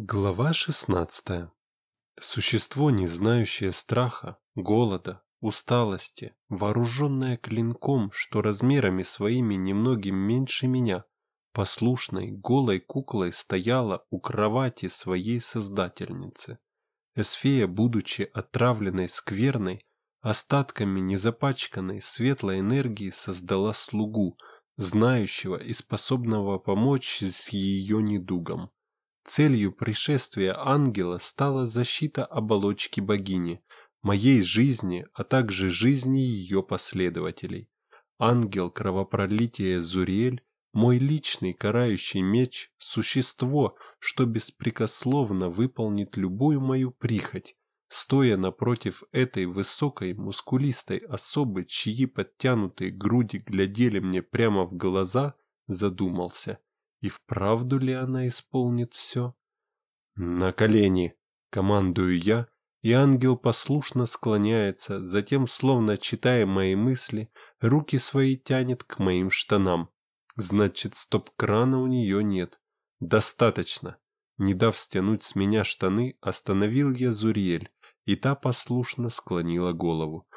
Глава 16. Существо, не знающее страха, голода, усталости, вооруженное клинком, что размерами своими немногим меньше меня, послушной, голой куклой стояла у кровати своей создательницы. Эсфея, будучи отравленной скверной, остатками незапачканной светлой энергии создала слугу, знающего и способного помочь с ее недугом. Целью пришествия ангела стала защита оболочки богини, моей жизни, а также жизни ее последователей. Ангел кровопролития Зуриэль, мой личный карающий меч, существо, что беспрекословно выполнит любую мою прихоть, стоя напротив этой высокой мускулистой особы, чьи подтянутые груди глядели мне прямо в глаза, задумался – и вправду ли она исполнит все? «На колени!» — командую я, и ангел послушно склоняется, затем, словно читая мои мысли, руки свои тянет к моим штанам. Значит, стоп-крана у нее нет. Достаточно. Не дав стянуть с меня штаны, остановил я Зуриэль, и та послушно склонила голову.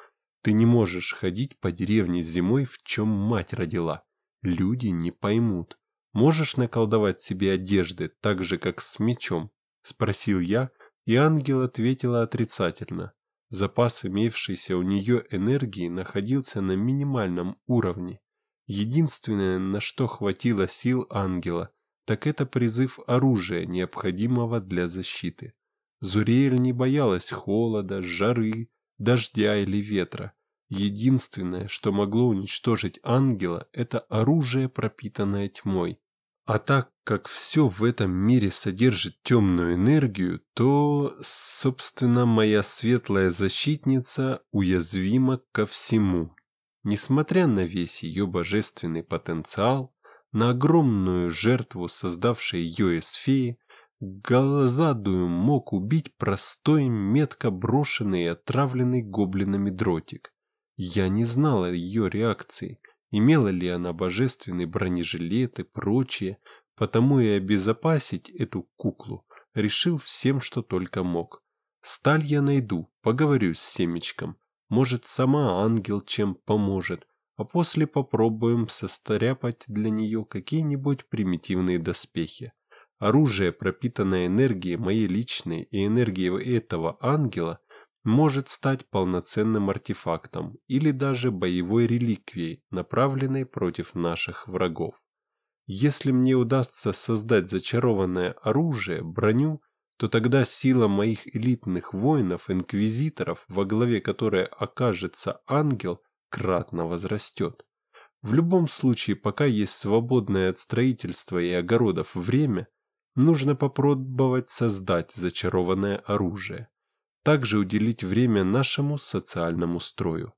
Ты не можешь ходить по деревне зимой, в чем мать родила. Люди не поймут. «Можешь наколдовать себе одежды так же, как с мечом?» – спросил я, и ангел ответила отрицательно. Запас имевшейся у нее энергии находился на минимальном уровне. Единственное, на что хватило сил ангела, так это призыв оружия, необходимого для защиты. Зуриэль не боялась холода, жары, дождя или ветра. Единственное, что могло уничтожить ангела, это оружие, пропитанное тьмой. А так как все в этом мире содержит темную энергию, то, собственно, моя светлая защитница уязвима ко всему. Несмотря на весь ее божественный потенциал, на огромную жертву, создавшей ее эсфеи, Голозадую мог убить простой, метко брошенный и отравленный гоблинами дротик. Я не знала ее реакции, Имела ли она божественный бронежилет и прочее, потому и обезопасить эту куклу решил всем, что только мог. Сталь я найду, поговорю с семечком. Может, сама ангел чем поможет, а после попробуем состряпать для нее какие-нибудь примитивные доспехи. Оружие, пропитанное энергией моей личной и энергией этого ангела, может стать полноценным артефактом или даже боевой реликвией, направленной против наших врагов. Если мне удастся создать зачарованное оружие, броню, то тогда сила моих элитных воинов-инквизиторов, во главе которой окажется ангел, кратно возрастет. В любом случае, пока есть свободное от строительства и огородов время, нужно попробовать создать зачарованное оружие также уделить время нашему социальному строю.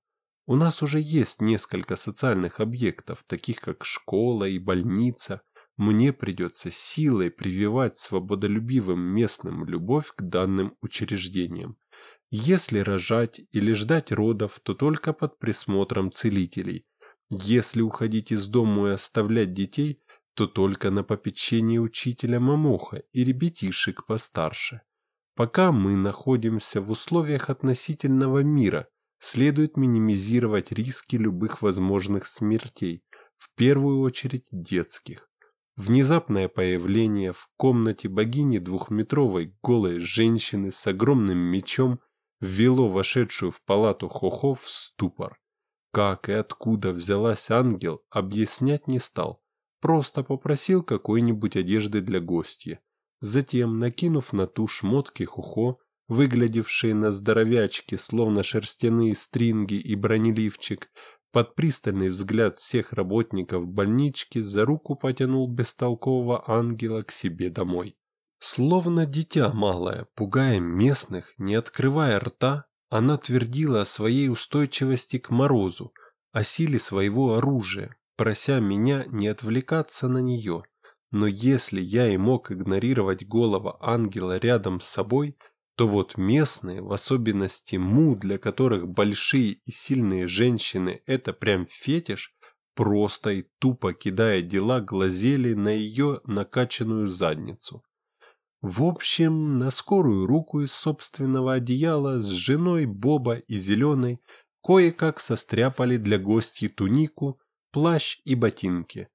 У нас уже есть несколько социальных объектов, таких как школа и больница. Мне придется силой прививать свободолюбивым местным любовь к данным учреждениям. Если рожать или ждать родов, то только под присмотром целителей. Если уходить из дома и оставлять детей, то только на попечении учителя Мамоха и ребятишек постарше. Пока мы находимся в условиях относительного мира, следует минимизировать риски любых возможных смертей, в первую очередь детских. Внезапное появление в комнате богини двухметровой голой женщины с огромным мечом ввело вошедшую в палату Хохов в ступор. Как и откуда взялась ангел, объяснять не стал, просто попросил какой-нибудь одежды для гостя. Затем, накинув на ту шмотки хухо, выглядевшие на здоровячке, словно шерстяные стринги и бронеливчик, под пристальный взгляд всех работников больнички за руку потянул бестолкового ангела к себе домой. Словно дитя малое, пугая местных, не открывая рта, она твердила о своей устойчивости к морозу, о силе своего оружия, прося меня не отвлекаться на нее. Но если я и мог игнорировать голова ангела рядом с собой, то вот местные, в особенности му, для которых большие и сильные женщины – это прям фетиш, просто и тупо кидая дела, глазели на ее накачанную задницу. В общем, на скорую руку из собственного одеяла с женой Боба и Зеленой кое-как состряпали для гостей тунику, плащ и ботинки.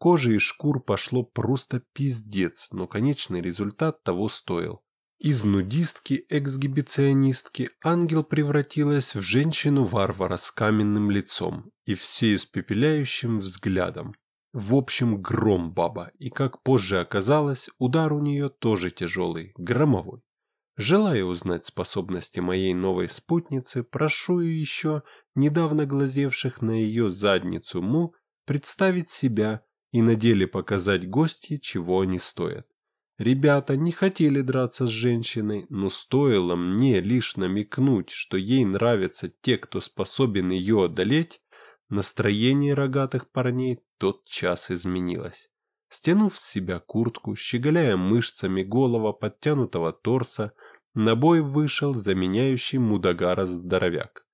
Кожи и шкур пошло просто пиздец, но конечный результат того стоил. Из нудистки-эксгибиционистки ангел превратилась в женщину-варвара с каменным лицом и все испепеляющим взглядом. В общем, гром баба, и как позже оказалось, удар у нее тоже тяжелый, громовой. Желая узнать способности моей новой спутницы, прошу еще недавно глазевших на ее задницу му представить себя и на деле показать гости, чего они стоят. Ребята не хотели драться с женщиной, но стоило мне лишь намекнуть, что ей нравятся те, кто способен ее одолеть, настроение рогатых парней тот час изменилось. Стянув с себя куртку, щеголяя мышцами голого подтянутого торса, на бой вышел заменяющий Мудагара здоровяк.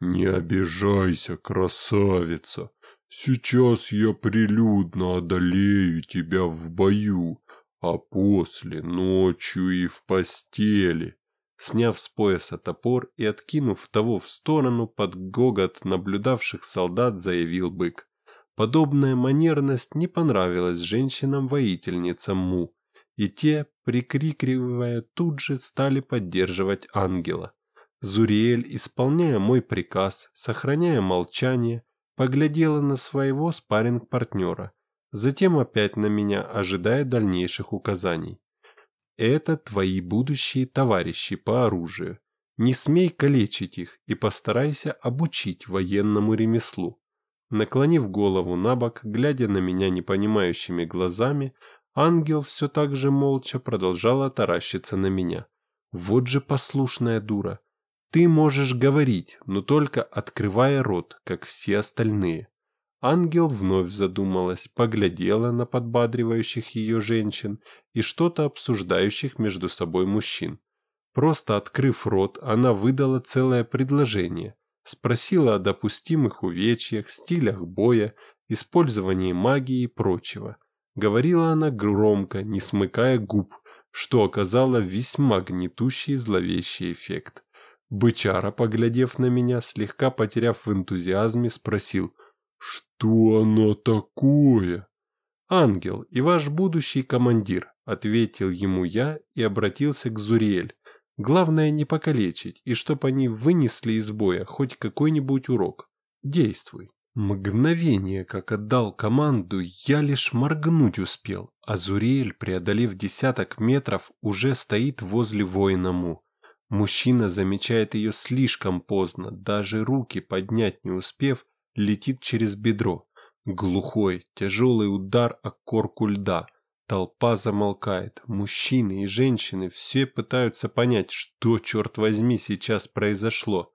«Не обижайся, красавица! Сейчас я прилюдно одолею тебя в бою, а после ночью и в постели. Сняв с пояса топор и откинув того в сторону под гогот наблюдавших солдат, заявил бык. Подобная манерность не понравилась женщинам-воительницам Му, и те, прикрикивая, тут же стали поддерживать ангела. Зуриэль, исполняя мой приказ, сохраняя молчание, поглядела на своего спарринг-партнера, затем опять на меня, ожидая дальнейших указаний. Это твои будущие товарищи по оружию. Не смей калечить их и постарайся обучить военному ремеслу. Наклонив голову на бок, глядя на меня непонимающими глазами, ангел все так же молча продолжала таращиться на меня. Вот же послушная дура. Ты можешь говорить, но только открывая рот, как все остальные. Ангел вновь задумалась, поглядела на подбадривающих ее женщин и что-то обсуждающих между собой мужчин. Просто открыв рот, она выдала целое предложение, спросила о допустимых увечьях, стилях боя, использовании магии и прочего. Говорила она громко, не смыкая губ, что оказало весьма гнетущий и зловещий эффект. Бычара, поглядев на меня, слегка потеряв в энтузиазме, спросил – «Что оно такое?» «Ангел и ваш будущий командир», — ответил ему я и обратился к Зуриэль. «Главное не покалечить, и чтоб они вынесли из боя хоть какой-нибудь урок. Действуй». Мгновение, как отдал команду, я лишь моргнуть успел, а Зуриэль, преодолев десяток метров, уже стоит возле воина Му. Мужчина замечает ее слишком поздно, даже руки поднять не успев, летит через бедро. Глухой, тяжелый удар о корку льда. Толпа замолкает. Мужчины и женщины все пытаются понять, что, черт возьми, сейчас произошло.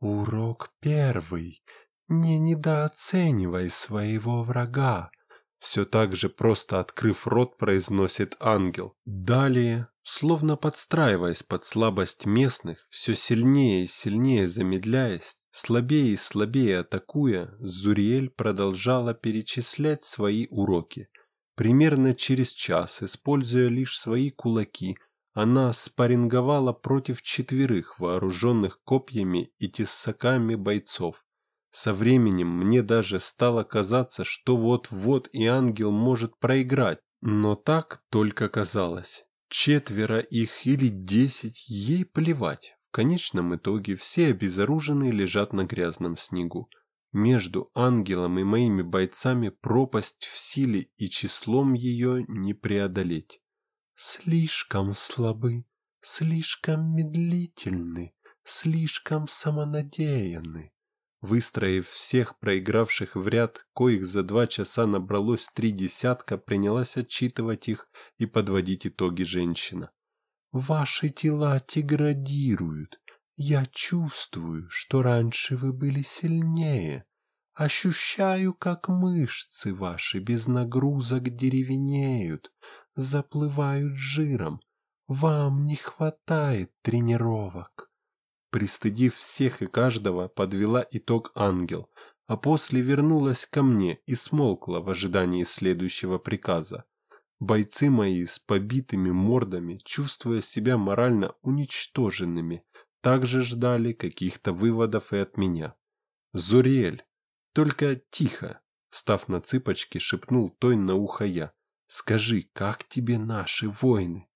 «Урок первый. Не недооценивай своего врага», все так же просто открыв рот, произносит ангел. Далее, словно подстраиваясь под слабость местных, все сильнее и сильнее замедляясь, слабее и слабее атакуя, Зуриэль продолжала перечислять свои уроки. Примерно через час, используя лишь свои кулаки, она спарринговала против четверых вооруженных копьями и тесаками бойцов. Со временем мне даже стало казаться, что вот-вот и ангел может проиграть, но так только казалось. Четверо их или десять, ей плевать. В конечном итоге все обезоруженные лежат на грязном снегу. Между ангелом и моими бойцами пропасть в силе и числом ее не преодолеть. Слишком слабы, слишком медлительны, слишком самонадеянны. Выстроив всех проигравших в ряд, коих за два часа набралось три десятка, принялась отчитывать их и подводить итоги женщина. «Ваши тела деградируют. Я чувствую, что раньше вы были сильнее. Ощущаю, как мышцы ваши без нагрузок деревенеют, заплывают жиром. Вам не хватает тренировок». Пристыдив всех и каждого, подвела итог ангел, а после вернулась ко мне и смолкла в ожидании следующего приказа. Бойцы мои с побитыми мордами, чувствуя себя морально уничтоженными, также ждали каких-то выводов и от меня. «Зуриэль, только тихо!» Встав на цыпочки, шепнул той на ухо я. «Скажи, как тебе наши воины?»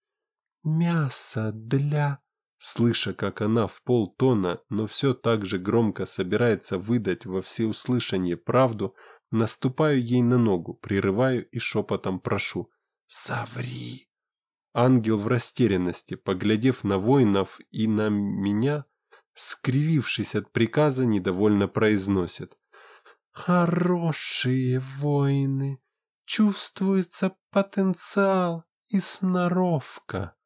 «Мясо для...» Слыша, как она в полтона, но все так же громко собирается выдать во всеуслышание правду, наступаю ей на ногу, прерываю и шепотом прошу. «Соври!» Ангел в растерянности, поглядев на воинов и на меня, скривившись от приказа, недовольно произносит. «Хорошие воины! Чувствуется потенциал и сноровка!»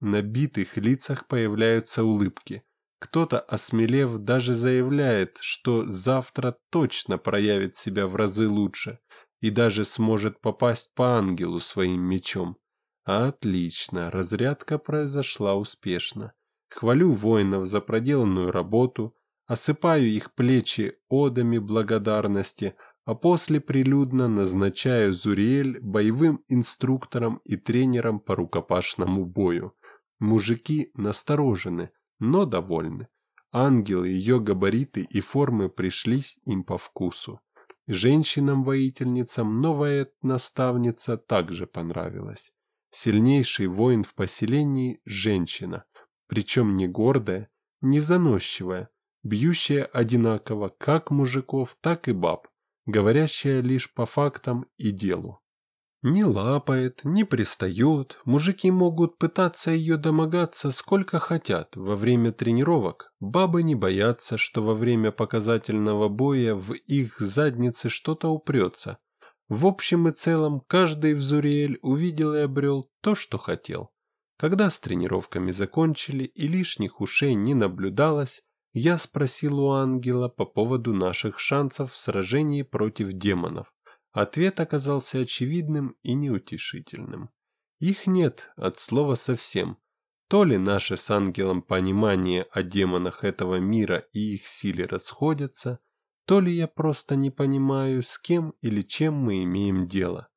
На битых лицах появляются улыбки. Кто-то, осмелев, даже заявляет, что завтра точно проявит себя в разы лучше и даже сможет попасть по ангелу своим мечом. Отлично, разрядка произошла успешно. Хвалю воинов за проделанную работу, осыпаю их плечи одами благодарности, а после прилюдно назначаю Зуриэль боевым инструктором и тренером по рукопашному бою. Мужики насторожены, но довольны. Ангел, ее габариты и формы пришлись им по вкусу. Женщинам-воительницам новая наставница также понравилась. Сильнейший воин в поселении – женщина, причем не гордая, не заносчивая, бьющая одинаково как мужиков, так и баб, говорящая лишь по фактам и делу. Не лапает, не пристает, мужики могут пытаться ее домогаться сколько хотят. Во время тренировок бабы не боятся, что во время показательного боя в их заднице что-то упрется. В общем и целом, каждый в Зуриэль увидел и обрел то, что хотел. Когда с тренировками закончили и лишних ушей не наблюдалось, я спросил у ангела по поводу наших шансов в сражении против демонов. Ответ оказался очевидным и неутешительным. Их нет от слова совсем. То ли наше с ангелом понимание о демонах этого мира и их силе расходятся, то ли я просто не понимаю, с кем или чем мы имеем дело.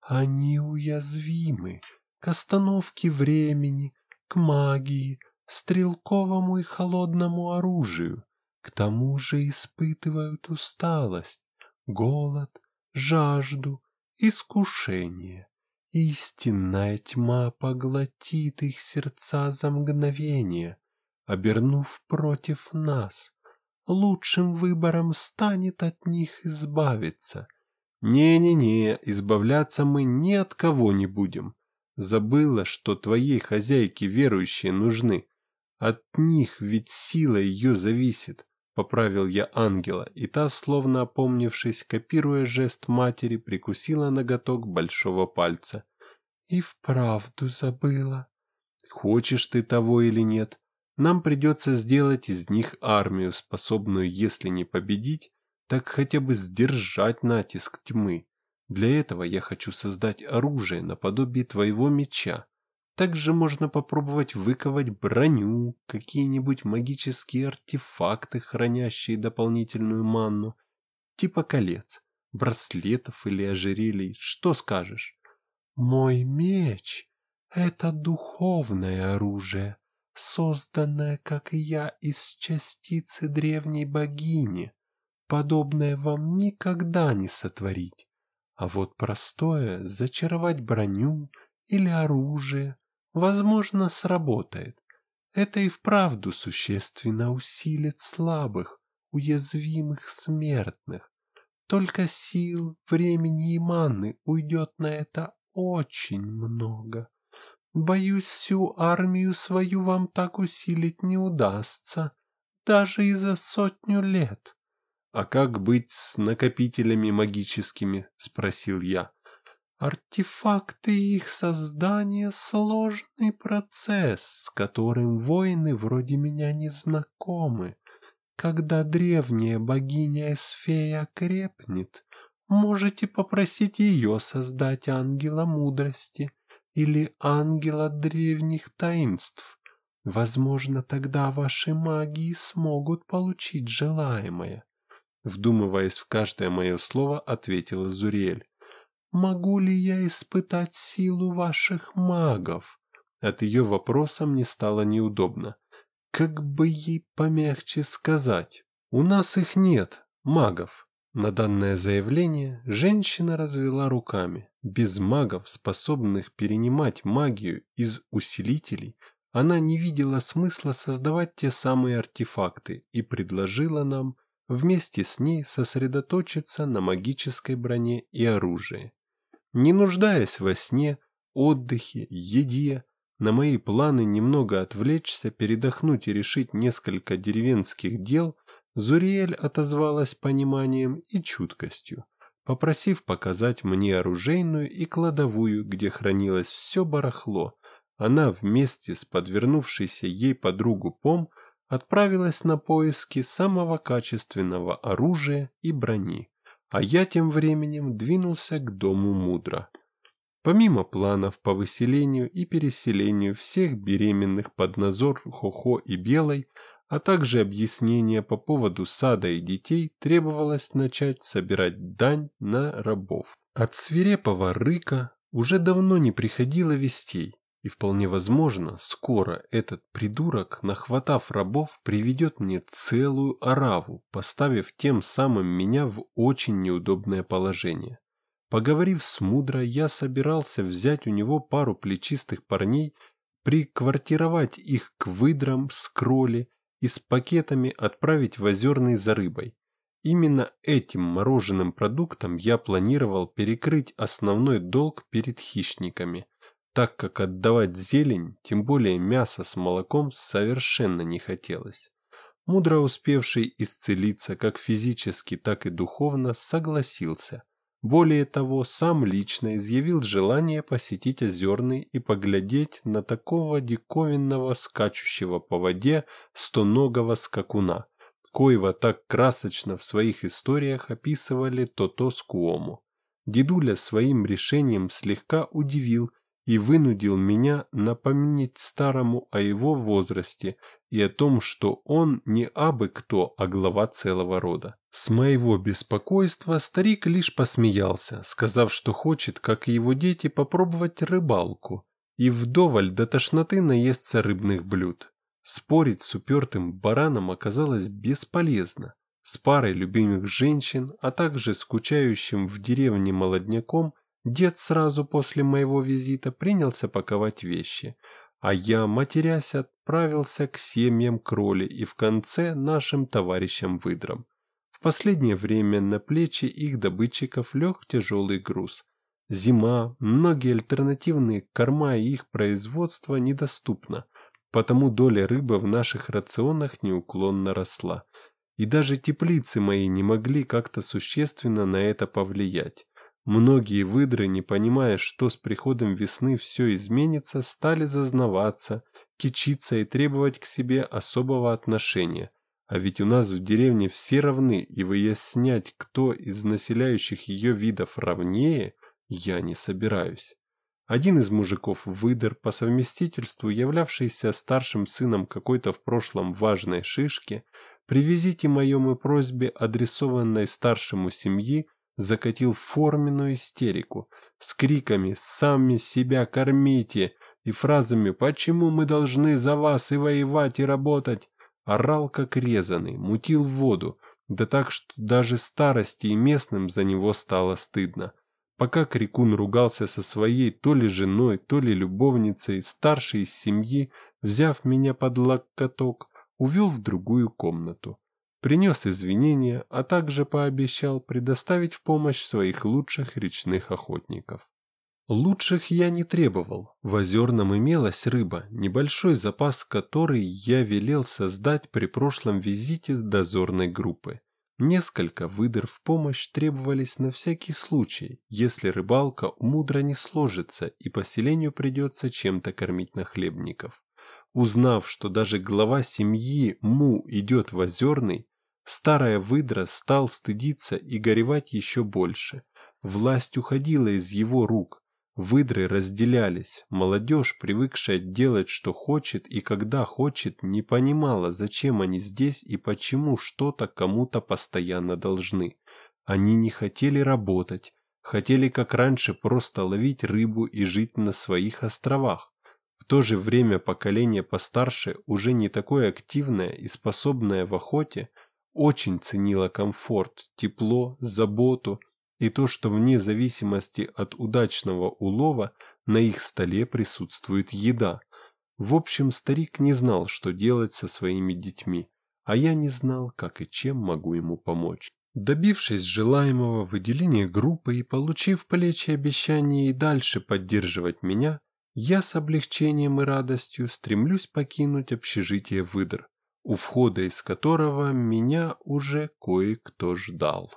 Они уязвимы к остановке времени, к магии, стрелковому и холодному оружию. К тому же испытывают усталость, голод, жажду, искушение. Истинная тьма поглотит их сердца за мгновение, обернув против нас. Лучшим выбором станет от них избавиться. Не-не-не, избавляться мы ни от кого не будем. Забыла, что твоей хозяйке верующие нужны. От них ведь сила ее зависит. Поправил я ангела, и та, словно опомнившись, копируя жест матери, прикусила ноготок большого пальца. И вправду забыла. Хочешь ты того или нет, нам придется сделать из них армию, способную, если не победить, так хотя бы сдержать натиск тьмы. Для этого я хочу создать оружие наподобие твоего меча, также можно попробовать выковать броню, какие-нибудь магические артефакты, хранящие дополнительную манну, типа колец, браслетов или ожерелий. Что скажешь? Мой меч — это духовное оружие, созданное, как и я, из частицы древней богини. Подобное вам никогда не сотворить. А вот простое — зачаровать броню или оружие — возможно, сработает. Это и вправду существенно усилит слабых, уязвимых смертных. Только сил, времени и маны уйдет на это очень много. Боюсь, всю армию свою вам так усилить не удастся, даже и за сотню лет. — А как быть с накопителями магическими? — спросил я. Артефакты их создания – сложный процесс, с которым воины вроде меня не знакомы. Когда древняя богиня Эсфея крепнет, можете попросить ее создать ангела мудрости или ангела древних таинств. Возможно, тогда ваши магии смогут получить желаемое. Вдумываясь в каждое мое слово, ответила Зуриэль. Могу ли я испытать силу ваших магов? От ее вопроса мне стало неудобно. Как бы ей помягче сказать? У нас их нет, магов. На данное заявление женщина развела руками. Без магов, способных перенимать магию из усилителей, она не видела смысла создавать те самые артефакты и предложила нам вместе с ней сосредоточиться на магической броне и оружии. Не нуждаясь во сне, отдыхе, еде, на мои планы немного отвлечься, передохнуть и решить несколько деревенских дел, Зуриэль отозвалась пониманием и чуткостью, попросив показать мне оружейную и кладовую, где хранилось все барахло. Она вместе с подвернувшейся ей подругу Пом отправилась на поиски самого качественного оружия и брони, а я тем временем двинулся к дому мудро. Помимо планов по выселению и переселению всех беременных под надзор Хохо и Белой, а также объяснения по поводу сада и детей, требовалось начать собирать дань на рабов. От свирепого рыка уже давно не приходило вестей, и вполне возможно, скоро этот придурок, нахватав рабов, приведет мне целую ораву, поставив тем самым меня в очень неудобное положение. Поговорив с Мудро, я собирался взять у него пару плечистых парней, приквартировать их к выдрам с кроли и с пакетами отправить в озерный за рыбой. Именно этим мороженым продуктом я планировал перекрыть основной долг перед хищниками – так как отдавать зелень, тем более мясо с молоком, совершенно не хотелось. Мудро успевший исцелиться как физически, так и духовно, согласился. Более того, сам лично изъявил желание посетить озерный и поглядеть на такого диковинного скачущего по воде стоногого скакуна, коего так красочно в своих историях описывали Тото Скуому. Дедуля своим решением слегка удивил и вынудил меня напомнить старому о его возрасте и о том, что он не абы кто, а глава целого рода. С моего беспокойства старик лишь посмеялся, сказав, что хочет, как и его дети, попробовать рыбалку, и вдоволь до тошноты наестся рыбных блюд. Спорить с упертым бараном оказалось бесполезно. С парой любимых женщин, а также скучающим в деревне молодняком – Дед сразу после моего визита принялся паковать вещи, а я, матерясь, отправился к семьям кроли и в конце нашим товарищам-выдрам. В последнее время на плечи их добытчиков лег тяжелый груз. Зима, многие альтернативные корма и их производство недоступно, потому доля рыбы в наших рационах неуклонно росла. И даже теплицы мои не могли как-то существенно на это повлиять. Многие выдры, не понимая, что с приходом весны все изменится, стали зазнаваться, кичиться и требовать к себе особого отношения. А ведь у нас в деревне все равны, и выяснять, кто из населяющих ее видов равнее, я не собираюсь. Один из мужиков выдр, по совместительству являвшийся старшим сыном какой-то в прошлом важной шишки, при визите моем и просьбе, адресованной старшему семьи, закатил форменную истерику с криками «Сами себя кормите!» и фразами «Почему мы должны за вас и воевать, и работать?» Орал как резанный, мутил воду, да так, что даже старости и местным за него стало стыдно. Пока Крикун ругался со своей то ли женой, то ли любовницей, старшей из семьи, взяв меня под локоток, увел в другую комнату принес извинения, а также пообещал предоставить в помощь своих лучших речных охотников. Лучших я не требовал. В озерном имелась рыба, небольшой запас которой я велел создать при прошлом визите с дозорной группы. Несколько выдр в помощь требовались на всякий случай, если рыбалка мудро не сложится и поселению придется чем-то кормить нахлебников. Узнав, что даже глава семьи Му идет в озерный, Старая выдра стал стыдиться и горевать еще больше. Власть уходила из его рук. Выдры разделялись. Молодежь, привыкшая делать, что хочет и когда хочет, не понимала, зачем они здесь и почему что-то кому-то постоянно должны. Они не хотели работать, хотели как раньше просто ловить рыбу и жить на своих островах. В то же время поколение постарше, уже не такое активное и способное в охоте, очень ценило комфорт, тепло, заботу и то, что вне зависимости от удачного улова на их столе присутствует еда. В общем, старик не знал, что делать со своими детьми, а я не знал, как и чем могу ему помочь. Добившись желаемого выделения группы и получив плечи обещание и дальше поддерживать меня, я с облегчением и радостью стремлюсь покинуть общежитие выдр, у входа из которого меня уже кое-кто ждал.